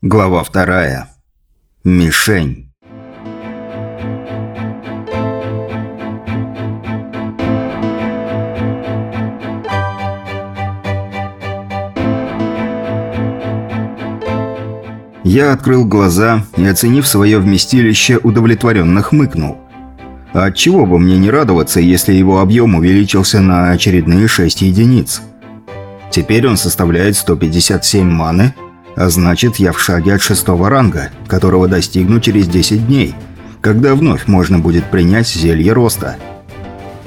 Глава вторая. Мишень. Я открыл глаза и, оценив свое вместилище, удовлетворенно хмыкнул. А отчего бы мне не радоваться, если его объем увеличился на очередные 6 единиц? Теперь он составляет 157 маны – а значит, я в шаге от шестого ранга, которого достигну через 10 дней, когда вновь можно будет принять зелье роста.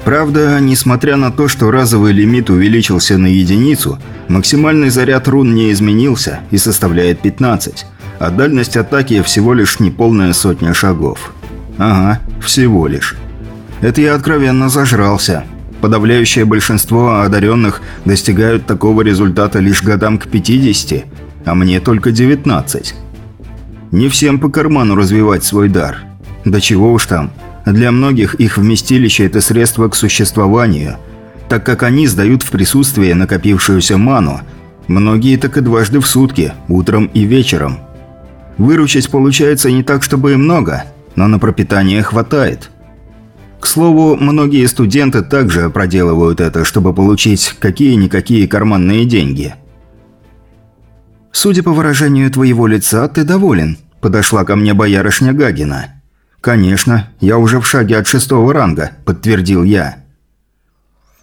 Правда, несмотря на то, что разовый лимит увеличился на единицу, максимальный заряд рун не изменился и составляет 15, а дальность атаки всего лишь неполная сотня шагов. Ага, всего лишь. Это я откровенно зажрался. Подавляющее большинство одаренных достигают такого результата лишь годам к 50, а мне только 19. Не всем по карману развивать свой дар. Да чего уж там. Для многих их вместилище – это средство к существованию, так как они сдают в присутствие накопившуюся ману. Многие так и дважды в сутки, утром и вечером. Выручить получается не так, чтобы и много, но на пропитание хватает. К слову, многие студенты также проделывают это, чтобы получить какие-никакие карманные деньги – «Судя по выражению твоего лица, ты доволен», – подошла ко мне боярышня Гагина. «Конечно, я уже в шаге от шестого ранга», – подтвердил я.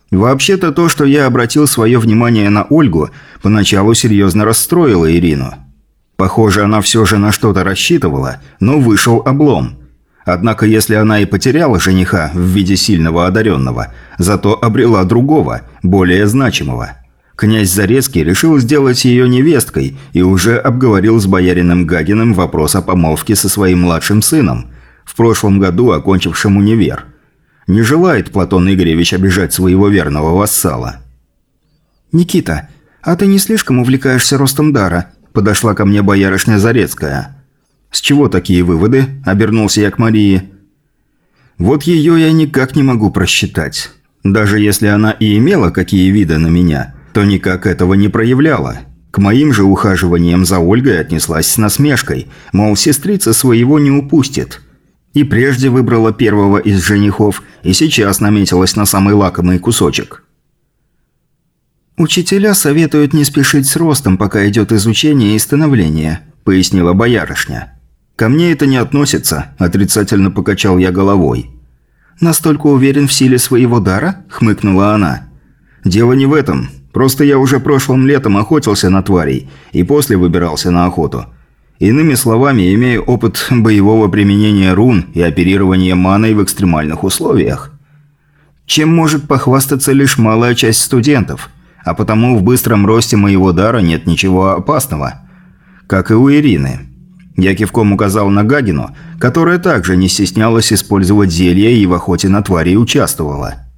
Вообще-то то, что я обратил свое внимание на Ольгу, поначалу серьезно расстроило Ирину. Похоже, она все же на что-то рассчитывала, но вышел облом. Однако если она и потеряла жениха в виде сильного одаренного, зато обрела другого, более значимого – Князь Зарецкий решил сделать ее невесткой и уже обговорил с боярином Гагиным вопрос о помолвке со своим младшим сыном, в прошлом году окончившим универ. Не желает Платон Игоревич обижать своего верного вассала. «Никита, а ты не слишком увлекаешься ростом дара?» – подошла ко мне боярышня Зарецкая. «С чего такие выводы?» – обернулся я к Марии. «Вот ее я никак не могу просчитать. Даже если она и имела какие виды на меня – то никак этого не проявляла. К моим же ухаживаниям за Ольгой отнеслась с насмешкой, мол, сестрица своего не упустит. И прежде выбрала первого из женихов, и сейчас наметилась на самый лакомый кусочек. «Учителя советуют не спешить с ростом, пока идет изучение и становление», – пояснила боярышня. «Ко мне это не относится», – отрицательно покачал я головой. «Настолько уверен в силе своего дара?» – хмыкнула она. «Дело не в этом. Просто я уже прошлым летом охотился на тварей и после выбирался на охоту. Иными словами, имею опыт боевого применения рун и оперирования маной в экстремальных условиях. Чем может похвастаться лишь малая часть студентов, а потому в быстром росте моего дара нет ничего опасного. Как и у Ирины. Я кивком указал на Гагину, которая также не стеснялась использовать зелья и в охоте на твари участвовала.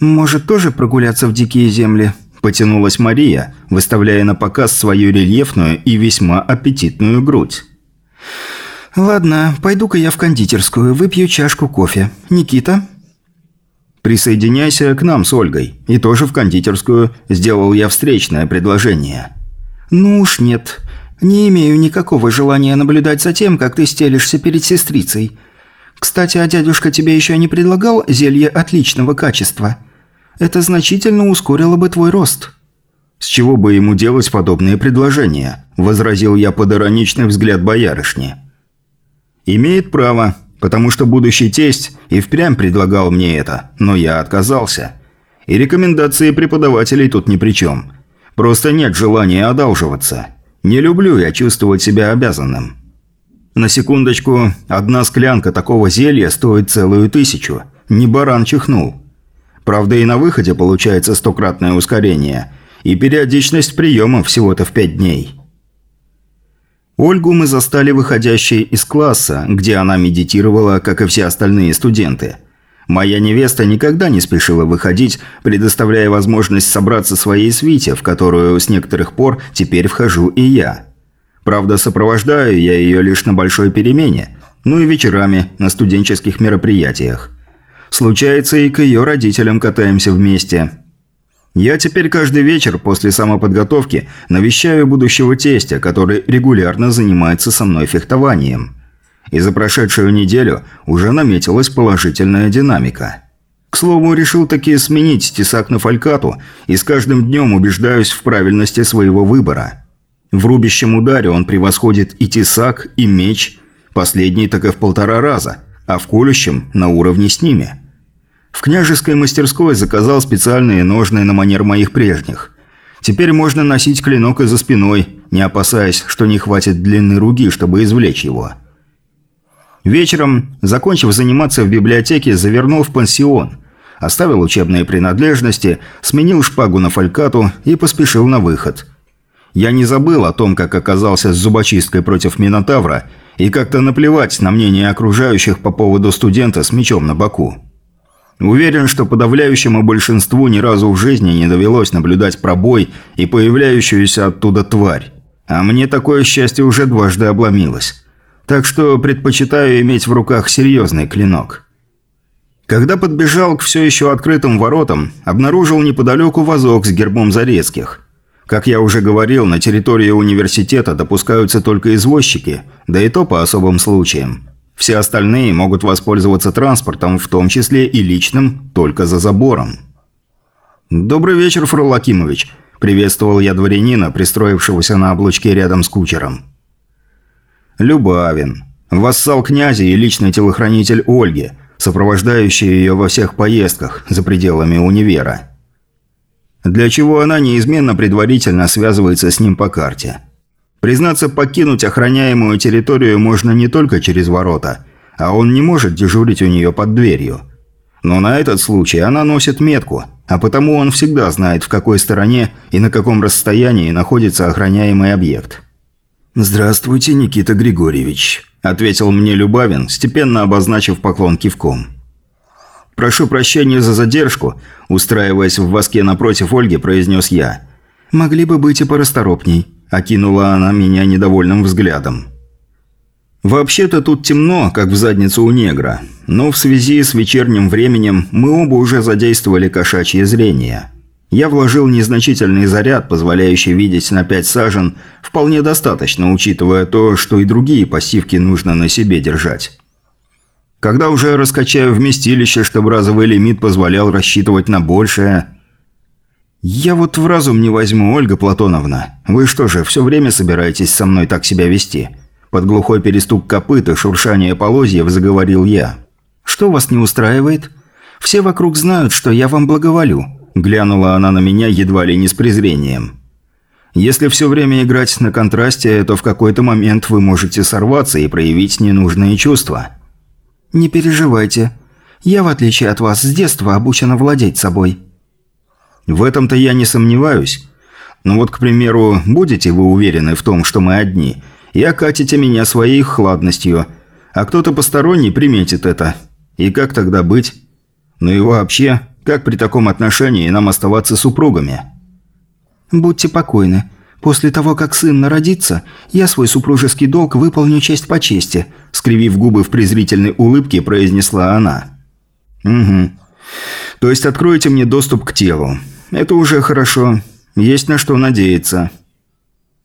«Может, тоже прогуляться в дикие земли?» – потянулась Мария, выставляя на показ свою рельефную и весьма аппетитную грудь. «Ладно, пойду-ка я в кондитерскую, выпью чашку кофе. Никита?» «Присоединяйся к нам с Ольгой. И тоже в кондитерскую. Сделал я встречное предложение». «Ну уж нет. Не имею никакого желания наблюдать за тем, как ты стелишься перед сестрицей. Кстати, а дядюшка тебе еще не предлагал зелье отличного качества?» Это значительно ускорило бы твой рост». «С чего бы ему делать подобные предложения?» – возразил я под ироничный взгляд боярышни. «Имеет право, потому что будущий тесть и впрямь предлагал мне это, но я отказался. И рекомендации преподавателей тут ни при чем. Просто нет желания одалживаться. Не люблю я чувствовать себя обязанным». На секундочку, одна склянка такого зелья стоит целую тысячу. Не баран чихнул. Правда, и на выходе получается стократное ускорение, и периодичность приема всего-то в пять дней. Ольгу мы застали выходящей из класса, где она медитировала, как и все остальные студенты. Моя невеста никогда не спешила выходить, предоставляя возможность собраться своей свите, в которую с некоторых пор теперь вхожу и я. Правда, сопровождаю я ее лишь на большой перемене, ну и вечерами на студенческих мероприятиях. Случается, и к ее родителям катаемся вместе. Я теперь каждый вечер после самоподготовки навещаю будущего тестя, который регулярно занимается со мной фехтованием. И за прошедшую неделю уже наметилась положительная динамика. К слову, решил таки сменить тесак на фалькату и с каждым днем убеждаюсь в правильности своего выбора. В рубящем ударе он превосходит и тесак, и меч, последний так и в полтора раза, а в колющем – на уровне с ними – в княжеской мастерской заказал специальные ножны на манер моих прежних. Теперь можно носить клинок и за спиной, не опасаясь, что не хватит длины руки, чтобы извлечь его. Вечером, закончив заниматься в библиотеке, завернул в пансион. Оставил учебные принадлежности, сменил шпагу на фалькату и поспешил на выход. Я не забыл о том, как оказался с зубочисткой против Минотавра, и как-то наплевать на мнение окружающих по поводу студента с мечом на боку. Уверен, что подавляющему большинству ни разу в жизни не довелось наблюдать пробой и появляющуюся оттуда тварь. А мне такое счастье уже дважды обломилось. Так что предпочитаю иметь в руках серьезный клинок. Когда подбежал к все еще открытым воротам, обнаружил неподалеку вазок с гербом Зарецких. Как я уже говорил, на территории университета допускаются только извозчики, да и то по особым случаям. Все остальные могут воспользоваться транспортом, в том числе и личным, только за забором. «Добрый вечер, Фрол Акимович», – приветствовал я дворянина, пристроившегося на облучке рядом с кучером. Любавин. Вассал князя и личный телохранитель Ольги, сопровождающий ее во всех поездках за пределами универа. Для чего она неизменно предварительно связывается с ним по карте – Признаться, покинуть охраняемую территорию можно не только через ворота, а он не может дежурить у нее под дверью. Но на этот случай она носит метку, а потому он всегда знает, в какой стороне и на каком расстоянии находится охраняемый объект. «Здравствуйте, Никита Григорьевич», – ответил мне Любавин, степенно обозначив поклон кивком. «Прошу прощения за задержку», – устраиваясь в воске напротив Ольги, произнес я. «Могли бы быть и порасторопней». – окинула она меня недовольным взглядом. «Вообще-то тут темно, как в задницу у негра, но в связи с вечерним временем мы оба уже задействовали кошачье зрение. Я вложил незначительный заряд, позволяющий видеть на пять сажен, вполне достаточно, учитывая то, что и другие пассивки нужно на себе держать. Когда уже раскачаю вместилище, чтобы разовый лимит позволял рассчитывать на большее, «Я вот в разум не возьму, Ольга Платоновна. Вы что же, все время собираетесь со мной так себя вести?» Под глухой перестук копыта, шуршание полозьев заговорил я. «Что вас не устраивает? Все вокруг знают, что я вам благоволю», – глянула она на меня едва ли не с презрением. «Если все время играть на контрасте, то в какой-то момент вы можете сорваться и проявить ненужные чувства». «Не переживайте. Я, в отличие от вас, с детства обучена владеть собой». В этом-то я не сомневаюсь. Но вот, к примеру, будете вы уверены в том, что мы одни, и окатите меня своей хладностью, а кто-то посторонний приметит это. И как тогда быть? Ну и вообще, как при таком отношении нам оставаться супругами? Будьте покойны. После того, как сын народится, я свой супружеский долг выполню честь по чести, скривив губы в презрительной улыбке, произнесла она. Угу. То есть откроете мне доступ к телу. Это уже хорошо. Есть на что надеяться.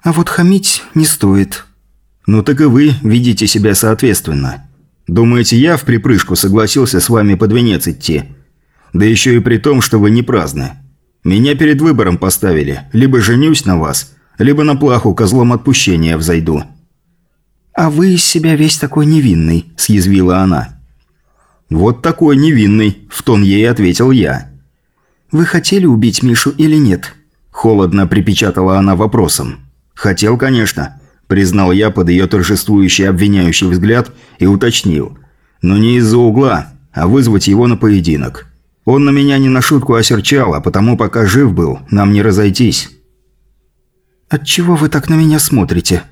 А вот хамить не стоит. Ну так и вы видите себя соответственно. Думаете, я в припрыжку согласился с вами под венец идти? Да еще и при том, что вы не праздны. Меня перед выбором поставили. Либо женюсь на вас, либо на плаху козлом отпущения взойду». «А вы из себя весь такой невинный», – съязвила она. «Вот такой невинный», – в тон ей ответил я. «Вы хотели убить Мишу или нет?» Холодно припечатала она вопросом. «Хотел, конечно», – признал я под ее торжествующий обвиняющий взгляд и уточнил. «Но не из-за угла, а вызвать его на поединок. Он на меня не на шутку осерчал, а потому пока жив был, нам не разойтись». «Отчего вы так на меня смотрите?»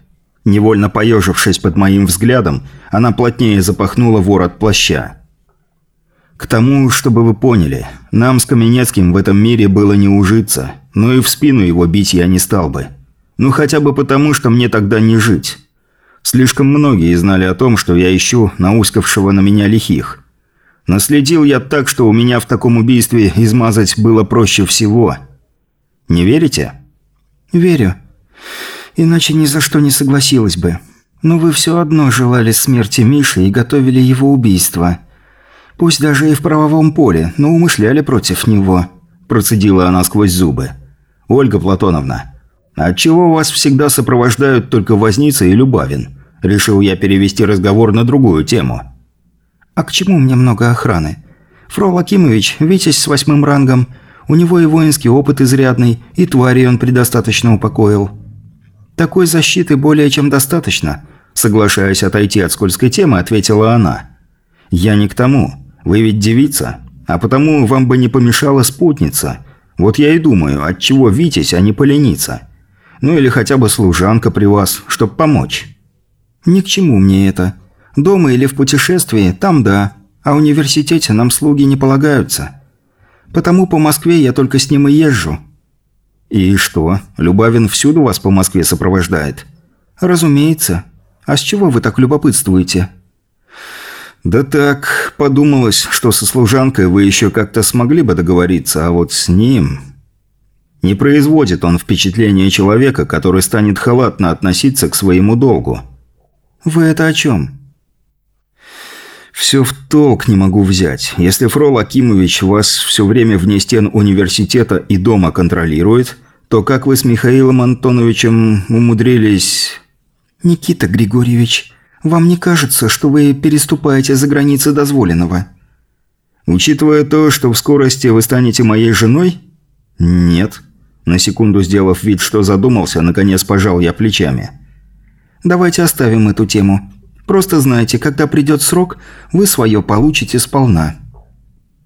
Невольно поежившись под моим взглядом, она плотнее запахнула ворот плаща. К тому, чтобы вы поняли, нам с Каменецким в этом мире было не ужиться, но и в спину его бить я не стал бы. Ну хотя бы потому, что мне тогда не жить. Слишком многие знали о том, что я ищу наускавшего на меня лихих. Наследил я так, что у меня в таком убийстве измазать было проще всего. Не верите?» «Верю. Иначе ни за что не согласилась бы. Но вы все одно желали смерти Миши и готовили его убийство. Пусть даже и в правовом поле, но умышляли против него», – процедила она сквозь зубы. «Ольга Платоновна, отчего вас всегда сопровождают только Возница и Любавин?» Решил я перевести разговор на другую тему. «А к чему мне много охраны? Фрол Акимович – витязь с восьмым рангом, у него и воинский опыт изрядный, и твари он предостаточно упокоил. Такой защиты более чем достаточно», – соглашаясь отойти от скользкой темы, ответила она. «Я не к тому. Вы ведь девица, а потому вам бы не помешала спутница. Вот я и думаю, от чего Витязь, а не полениться. Ну или хотя бы служанка при вас, чтоб помочь». «Ни к чему мне это. Дома или в путешествии, там да, а в университете нам слуги не полагаются. Потому по Москве я только с ним и езжу». «И что, Любавин всюду вас по Москве сопровождает?» «Разумеется. А с чего вы так любопытствуете?» «Да так, подумалось, что со служанкой вы еще как-то смогли бы договориться, а вот с ним...» Не производит он впечатление человека, который станет халатно относиться к своему долгу. «Вы это о чем?» «Все в толк не могу взять. Если Фрол Акимович вас все время вне стен университета и дома контролирует, то как вы с Михаилом Антоновичем умудрились...» «Никита Григорьевич, вам не кажется, что вы переступаете за границы дозволенного?» «Учитывая то, что в скорости вы станете моей женой?» «Нет». На секунду сделав вид, что задумался, наконец пожал я плечами. Давайте оставим эту тему. Просто знайте, когда придет срок, вы свое получите сполна».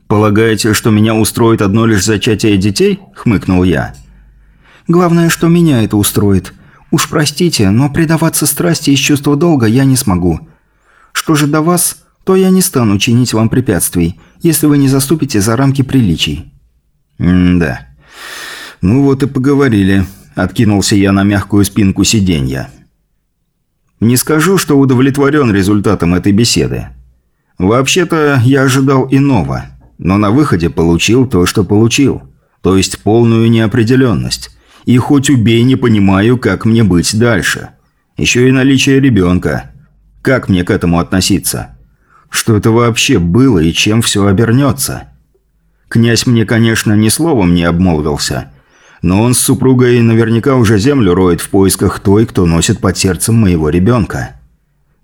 «Полагаете, что меня устроит одно лишь зачатие детей?» – хмыкнул я. «Главное, что меня это устроит. Уж простите, но предаваться страсти из чувства долга я не смогу. Что же до вас, то я не стану чинить вам препятствий, если вы не заступите за рамки приличий». «М-да. Ну вот и поговорили», – откинулся я на мягкую спинку сиденья. Не скажу, что удовлетворен результатом этой беседы. Вообще-то я ожидал иного, но на выходе получил то, что получил. То есть полную неопределенность. И хоть убей, не понимаю, как мне быть дальше. Еще и наличие ребенка. Как мне к этому относиться? Что это вообще было и чем все обернется? Князь мне, конечно, ни словом не обмолвился – но он с супругой наверняка уже землю роет в поисках той, кто носит под сердцем моего ребенка.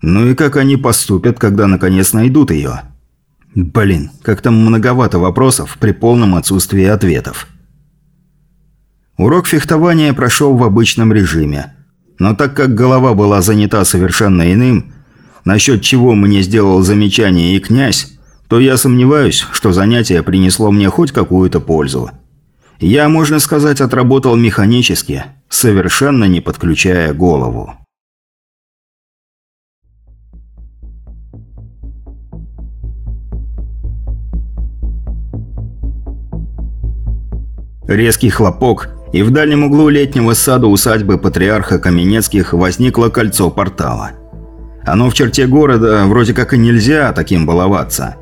Ну и как они поступят, когда наконец найдут ее? Блин, как там многовато вопросов при полном отсутствии ответов. Урок фехтования прошел в обычном режиме. Но так как голова была занята совершенно иным, насчет чего мне сделал замечание и князь, то я сомневаюсь, что занятие принесло мне хоть какую-то пользу. Я, можно сказать, отработал механически, совершенно не подключая голову. Резкий хлопок, и в дальнем углу летнего сада усадьбы патриарха Каменецких возникло кольцо портала. Оно в черте города вроде как и нельзя таким баловаться.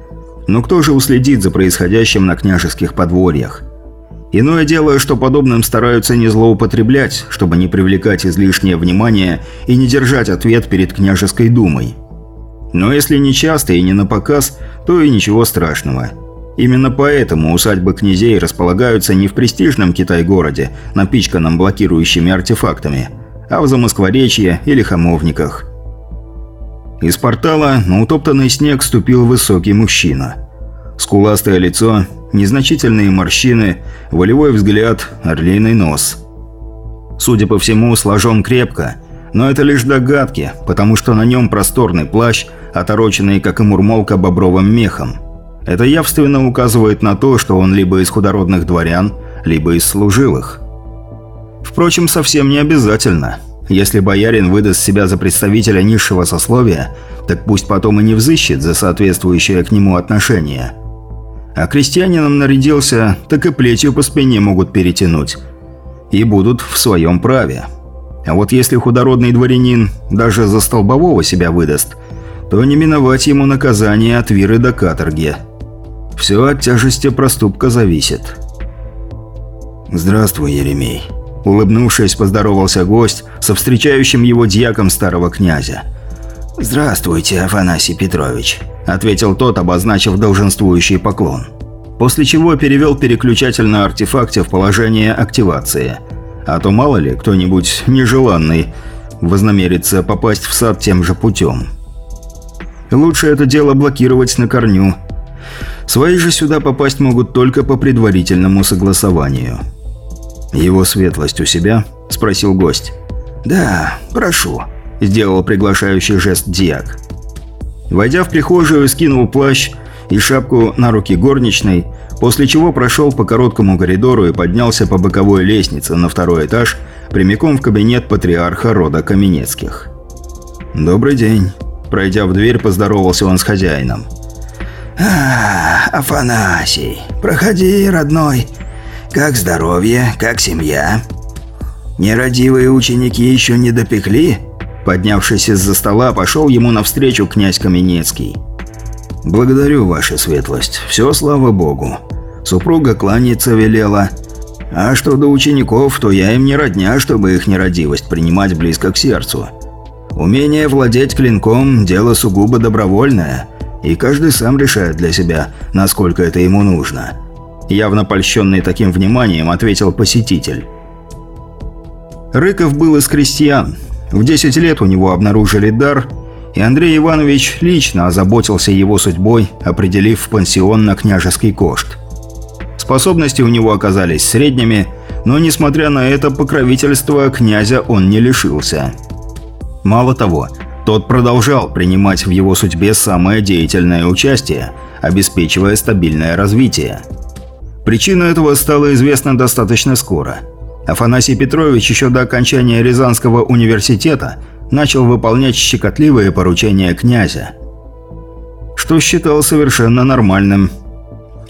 Но кто же уследит за происходящим на княжеских подворьях? Иное дело, что подобным стараются не злоупотреблять, чтобы не привлекать излишнее внимание и не держать ответ перед княжеской думой. Но если не часто и не на показ, то и ничего страшного. Именно поэтому усадьбы князей располагаются не в престижном Китай-городе, напичканном блокирующими артефактами, а в Замоскворечье или Хамовниках. Из портала на утоптанный снег ступил высокий мужчина. Скуластое лицо, Незначительные морщины, волевой взгляд, орлиный нос. Судя по всему, сложен крепко, но это лишь догадки, потому что на нем просторный плащ, отороченный, как и мурмолка, бобровым мехом. Это явственно указывает на то, что он либо из худородных дворян, либо из служилых. Впрочем, совсем не обязательно. Если боярин выдаст себя за представителя низшего сословия, так пусть потом и не взыщет за соответствующее к нему отношение – а крестьянином нарядился, так и плетью по спине могут перетянуть. И будут в своем праве. А вот если худородный дворянин даже за столбового себя выдаст, то не миновать ему наказание от виры до каторги. Все от тяжести проступка зависит. «Здравствуй, Еремей». Улыбнувшись, поздоровался гость со встречающим его дьяком старого князя. «Здравствуйте, Афанасий Петрович», – ответил тот, обозначив долженствующий поклон. После чего перевел переключатель на артефакте в положение активации. А то мало ли, кто-нибудь нежеланный вознамерится попасть в сад тем же путем. Лучше это дело блокировать на корню. Свои же сюда попасть могут только по предварительному согласованию. «Его светлость у себя?» – спросил гость. «Да, прошу», – сделал приглашающий жест Диак. Войдя в прихожую, скинул плащ и шапку на руки горничной, после чего прошел по короткому коридору и поднялся по боковой лестнице на второй этаж, прямиком в кабинет патриарха рода Каменецких. «Добрый день», Пройдя в дверь, поздоровался он с хозяином. «А, Афанасий, проходи, родной. Как здоровье, как семья? Нерадивые ученики еще не допекли?» Поднявшись из-за стола, пошел ему навстречу князь Каменецкий. «Благодарю, ваша светлость. Все, слава богу. Супруга кланяться велела. А что до учеников, то я им не родня, чтобы их нерадивость принимать близко к сердцу. Умение владеть клинком – дело сугубо добровольное, и каждый сам решает для себя, насколько это ему нужно. Явно польщенный таким вниманием, ответил посетитель. Рыков был из крестьян. В 10 лет у него обнаружили дар, и Андрей Иванович лично озаботился его судьбой, определив в пансион на княжеский кошт. Способности у него оказались средними, но несмотря на это покровительство князя он не лишился – Мало того, тот продолжал принимать в его судьбе самое деятельное участие, обеспечивая стабильное развитие. Причина этого стала известна достаточно скоро. Афанасий Петрович еще до окончания Рязанского университета начал выполнять щекотливые поручения князя, что считал совершенно нормальным.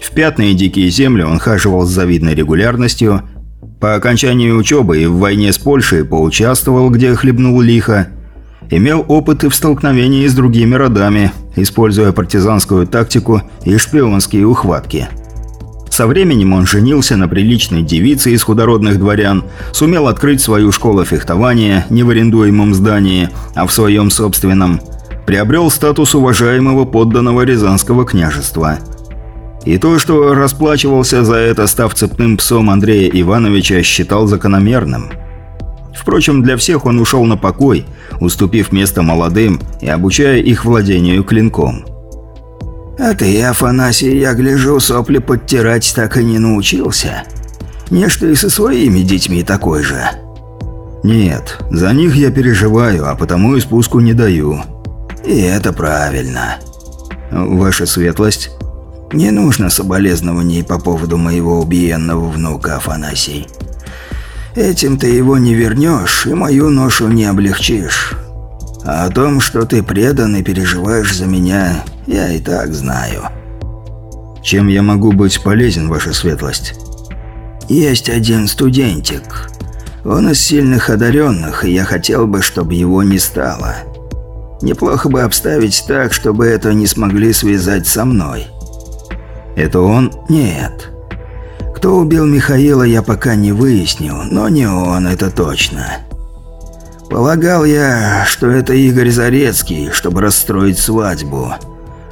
В пятные дикие земли он хаживал с завидной регулярностью, по окончании учебы и в войне с Польшей поучаствовал, где хлебнул лихо, имел опыты в столкновении с другими родами, используя партизанскую тактику и шпионские ухватки. Со временем он женился на приличной девице из худородных дворян, сумел открыть свою школу фехтования не в арендуемом здании, а в своем собственном, приобрел статус уважаемого подданного Рязанского княжества. И то, что расплачивался за это, став цепным псом Андрея Ивановича, считал закономерным – Впрочем, для всех он ушел на покой, уступив место молодым и обучая их владению клинком. «А ты, Афанасий, я гляжу, сопли подтирать так и не научился. Не что и со своими детьми такой же». «Нет, за них я переживаю, а потому и спуску не даю». «И это правильно». «Ваша светлость?» «Не нужно соболезнований по поводу моего убиенного внука, Афанасий. Этим ты его не вернешь и мою ношу не облегчишь. А о том, что ты предан и переживаешь за меня, я и так знаю. Чем я могу быть полезен, ваша светлость? Есть один студентик. Он из сильных одаренных, и я хотел бы, чтобы его не стало. Неплохо бы обставить так, чтобы это не смогли связать со мной. Это он? Нет. Кто убил Михаила, я пока не выяснил, но не он, это точно. Полагал я, что это Игорь Зарецкий, чтобы расстроить свадьбу.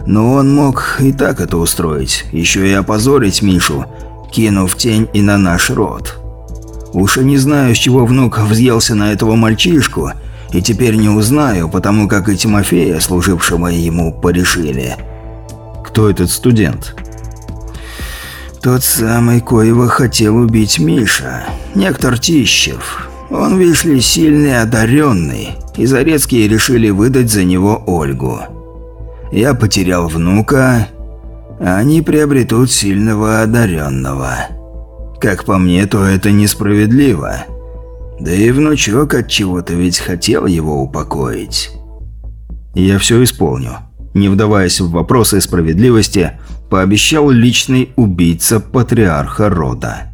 Но он мог и так это устроить, еще и опозорить Мишу, кинув тень и на наш род. Уж и не знаю, с чего внук взъелся на этого мальчишку, и теперь не узнаю, потому как и Тимофея, служившего ему, порешили. Кто этот студент? Тот самый, коего хотел убить Миша. Нектор Тищев. Он, видишь ли, сильный, одаренный, и Зарецкие решили выдать за него Ольгу. Я потерял внука, а они приобретут сильного одаренного. Как по мне, то это несправедливо. Да и внучок от чего-то ведь хотел его упокоить. Я все исполню. Не вдаваясь в вопросы справедливости, пообещал личный убийца патриарха рода.